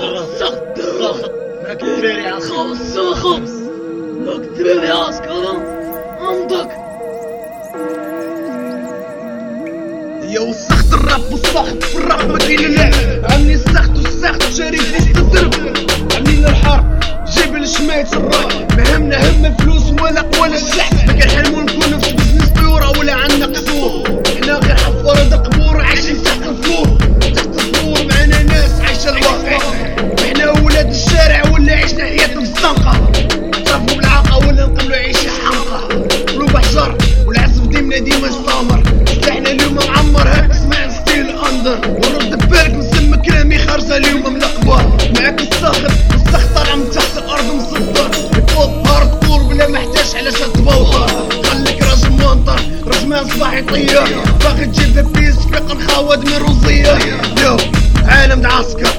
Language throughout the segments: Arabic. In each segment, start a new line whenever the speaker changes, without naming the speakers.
سخت سخت عسكر خمس معك الدراري عسكر عندك
يا وسخت الراب والسخط في الراب ما كاين اللعب عملي السخت والسخت شريف يستضرب عاملين الحرب يطير باغي تجيب بيس فيق الخواد من روزية يو عالم عسكر.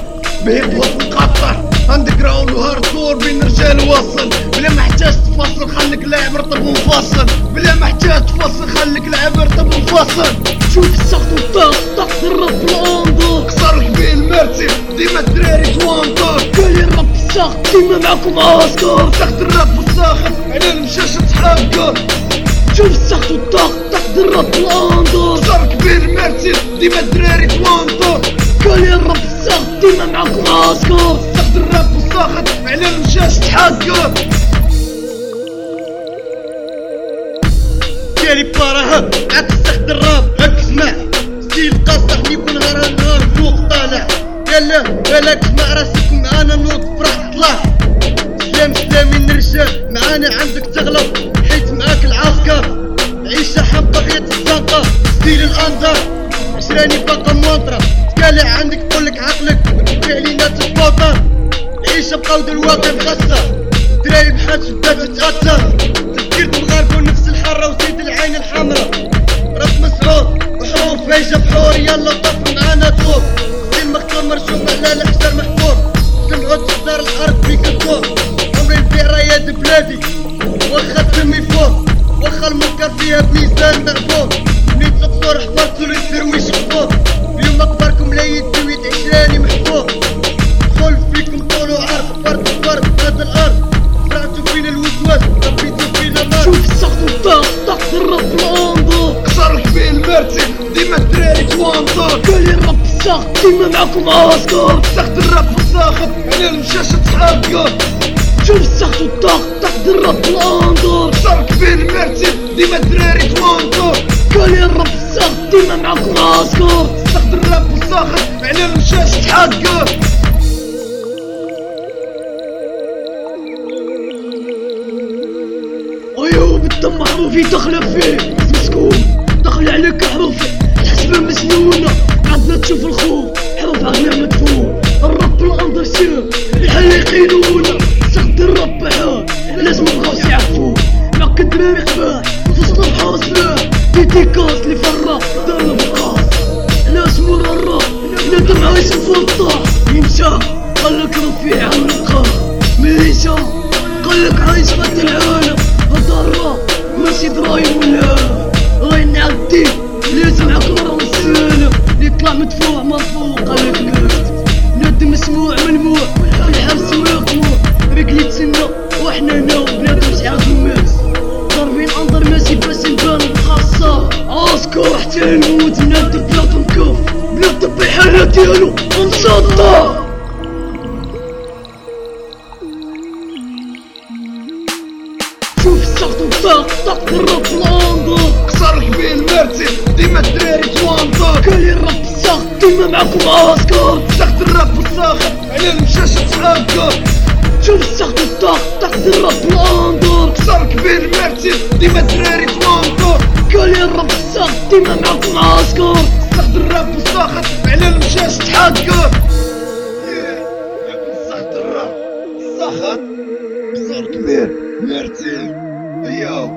بهيب هوب مقطر اندر وهارد كور بين رجال وصل بلا ما احتاج تفصل خليك لاعب رطب منفصل بلا ما احتاج تفصل خليك لاعب رطب منفصل
شوف السخط والضغط ضغط الرب الاندر
كسر كبير مرتب ديما الدراري توانطر
قال الرب السخط ديما معكم عسكر
تحت الراب والساخط على المشاش تحقر
شوف السخط والضغط ضغط الرب
ديما الدراري توانطر
قال لي الرب السخط ديما معكم عسكر
تحت الراب والساخط على المشاش تحقر
ديالي بارها عكس تحت الراب هك اسمع. ستيل قاصح يكون نهار النهار فوق طالع. يلا بالك اسمع راسك معانا نوض فرح طلع. سلام سلامين الرجال معانا عندك تغلب. حيت معاك العسكر. عيشة حمقى غير الزنقة. ستيل الأندر. عشراني باقا مونطرة تكالع عندك تقولك عقلك. وتبيع لينا تفوطر العيشة بقود الواقع مخسر دراري بحال شباب تأثر تفكير المغاربة ونفس الحرة وزيد العين الحمراء. راس مسعود وحروف فايجة بحور يلا طف معانا طوب. ستيل مختار مرسوم على الحجر محفور سمعوا تحضر الأرض فيك الدور عمري نبيع رايات بلادي واخا الدم يفور واخا المنكر فيها بميزان مقبول بنيت القصور حفرت له الدرويش.
مرتب ديما الدراري توانطر
قال لي الرب السخط ديما معكم عسكر
تحت الراب والساخط على المشاش تحقر
شوف السخط والضغط ضغط الرب الاندر
كسر كبير مرتب ديما الدراري توانطر
قال لي الرب السخط ديما معكم عسكر
تحت الراب والساخط على المشاش تحقر
أيوه بالدم معروفي دخل فيه. مسكون دخل عليك حروفي الحسبة مسنونة عندنا تشوف الخوف. حروف عقلنا مدفون. الرب الاندر سير الحل يقيلونا سخد الرب حال لازم الغاص يعفو. معك الدراري قباح وتصل بحاصلة ديديكاس اللي فرا دارنا بالقاص ناس مرة ندم عايش في الطاح يمشى. خلك رفيع عن القاع ميشا قالك عايش غد العالم. ديالو ومصدر شوف السخط والضغط ضغط الرب الاندر
كسر كبير مرتب ديما الدراري توانطر
قال لي الرب السخط ديما معكم عسكر
تحت الراب والساخط على المشاش تحقر
شوف السخط والضغط ضغط الرب الاندر
كسر كبير مرتب ديما الدراري توانطر
قال لي الرب السخط ديما معكم عسكر
الراب والساخط على المشاش تحقر تحت الراب الساخط كسر كبير. مرتب يو